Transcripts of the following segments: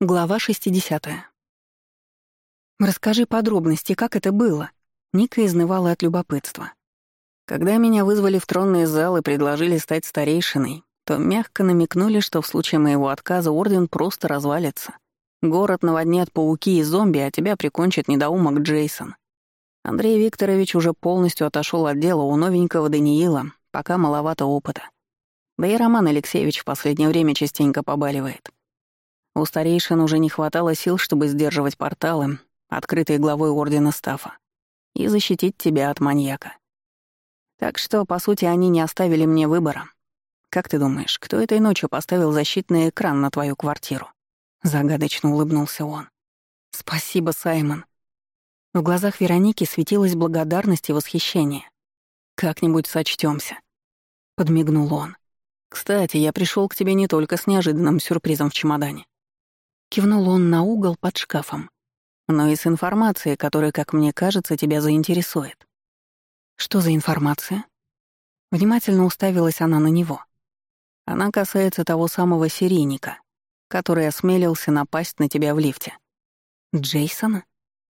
Глава 60. «Расскажи подробности, как это было?» Ника изнывала от любопытства. Когда меня вызвали в тронный зал и предложили стать старейшиной, то мягко намекнули, что в случае моего отказа Орден просто развалится. Город наводнят пауки и зомби, а тебя прикончит недоумок Джейсон. Андрей Викторович уже полностью отошел от дела у новенького Даниила, пока маловато опыта. Да и Роман Алексеевич в последнее время частенько побаливает. У старейшин уже не хватало сил, чтобы сдерживать порталы, открытые главой Ордена Стафа, и защитить тебя от маньяка. Так что, по сути, они не оставили мне выбора. Как ты думаешь, кто этой ночью поставил защитный экран на твою квартиру? Загадочно улыбнулся он. Спасибо, Саймон. В глазах Вероники светилась благодарность и восхищение. Как-нибудь сочтёмся, подмигнул он. Кстати, я пришёл к тебе не только с неожиданным сюрпризом в чемодане. Кивнул он на угол под шкафом. «Ну, «Но и с информацией, которая, как мне кажется, тебя заинтересует». «Что за информация?» Внимательно уставилась она на него. «Она касается того самого серийника, который осмелился напасть на тебя в лифте». «Джейсона?»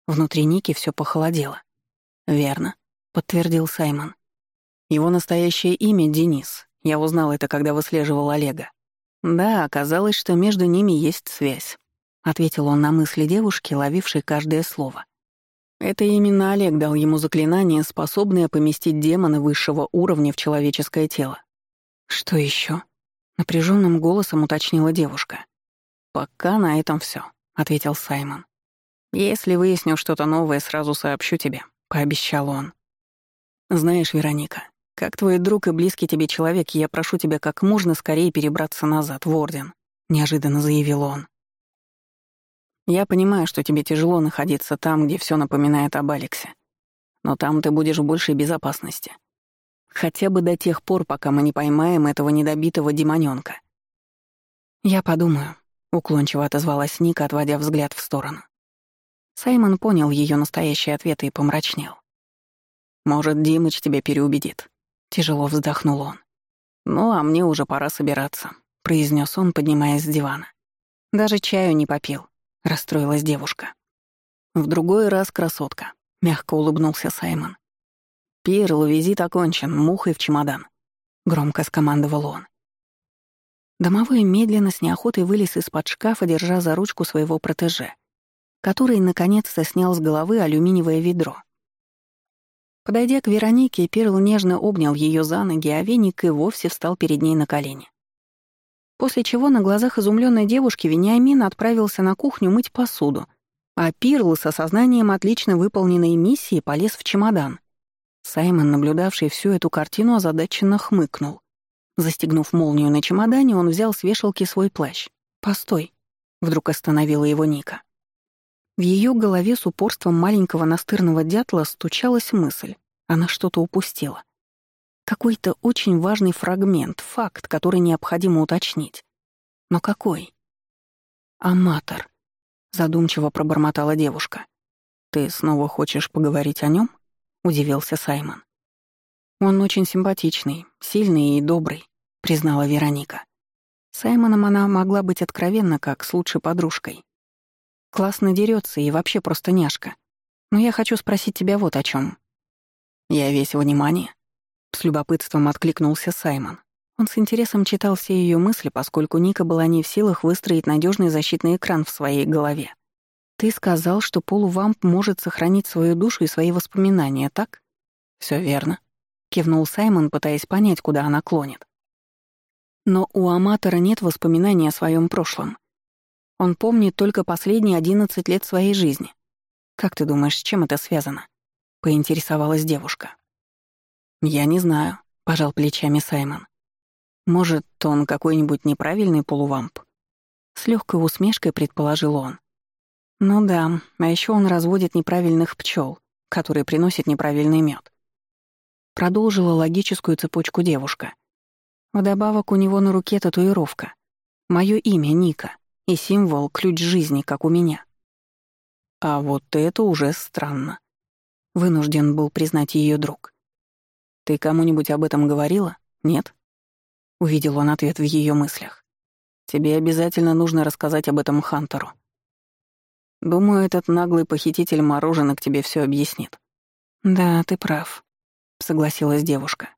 Внутри Ники все похолодело. «Верно», — подтвердил Саймон. «Его настоящее имя — Денис. Я узнал это, когда выслеживал Олега. Да, оказалось, что между ними есть связь ответил он на мысли девушки, ловившей каждое слово. Это именно Олег дал ему заклинание, способное поместить демона высшего уровня в человеческое тело. Что еще? напряженным голосом уточнила девушка. Пока на этом все, ответил Саймон. Если выясню что-то новое, сразу сообщу тебе, пообещал он. Знаешь, Вероника, как твой друг и близкий тебе человек, я прошу тебя как можно скорее перебраться назад в орден, неожиданно заявил он. Я понимаю, что тебе тяжело находиться там, где все напоминает об Алексе. Но там ты будешь в большей безопасности. Хотя бы до тех пор, пока мы не поймаем этого недобитого демонёнка. Я подумаю, уклончиво отозвалась Ника, отводя взгляд в сторону. Саймон понял ее настоящие ответы и помрачнел. «Может, Димыч тебя переубедит», — тяжело вздохнул он. «Ну, а мне уже пора собираться», — произнес он, поднимаясь с дивана. «Даже чаю не попил. — расстроилась девушка. В другой раз красотка, — мягко улыбнулся Саймон. «Пирл, визит окончен, мухой в чемодан», — громко скомандовал он. Домовой медленно с неохотой вылез из-под шкафа, держа за ручку своего протеже, который наконец-то снял с головы алюминиевое ведро. Подойдя к Веронике, Перл нежно обнял ее за ноги, а веник и вовсе встал перед ней на колени после чего на глазах изумленной девушки Вениамин отправился на кухню мыть посуду, а Пирл с осознанием отлично выполненной миссии полез в чемодан. Саймон, наблюдавший всю эту картину, озадаченно хмыкнул. Застегнув молнию на чемодане, он взял с вешалки свой плащ. «Постой», — вдруг остановила его Ника. В ее голове с упорством маленького настырного дятла стучалась мысль. Она что-то упустила. Какой-то очень важный фрагмент, факт, который необходимо уточнить. Но какой? «Аматор», — задумчиво пробормотала девушка. «Ты снова хочешь поговорить о нем? удивился Саймон. «Он очень симпатичный, сильный и добрый», — признала Вероника. Саймоном она могла быть откровенна, как с лучшей подружкой. «Классно дерется и вообще просто няшка. Но я хочу спросить тебя вот о чем. «Я весь внимание», с любопытством откликнулся Саймон. Он с интересом читал все ее мысли, поскольку Ника была не в силах выстроить надежный защитный экран в своей голове. «Ты сказал, что полувамп может сохранить свою душу и свои воспоминания, так?» Все верно», — кивнул Саймон, пытаясь понять, куда она клонит. Но у аматора нет воспоминаний о своем прошлом. Он помнит только последние 11 лет своей жизни. Как ты думаешь, с чем это связано? Поинтересовалась девушка. «Я не знаю», — пожал плечами Саймон. «Может, он какой-нибудь неправильный полувамп?» С легкой усмешкой предположил он. «Ну да, а еще он разводит неправильных пчел, которые приносят неправильный мед. Продолжила логическую цепочку девушка. Вдобавок у него на руке татуировка. Мое имя Ника и символ «Ключ жизни», как у меня. А вот это уже странно. Вынужден был признать ее друг. Ты кому-нибудь об этом говорила? Нет? Увидел он ответ в ее мыслях. Тебе обязательно нужно рассказать об этом Хантеру. Думаю, этот наглый похититель мороженок тебе все объяснит. Да, ты прав, согласилась девушка.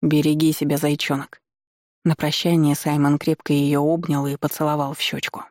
Береги себя, зайчонок. На прощание Саймон крепко ее обнял и поцеловал в щечку.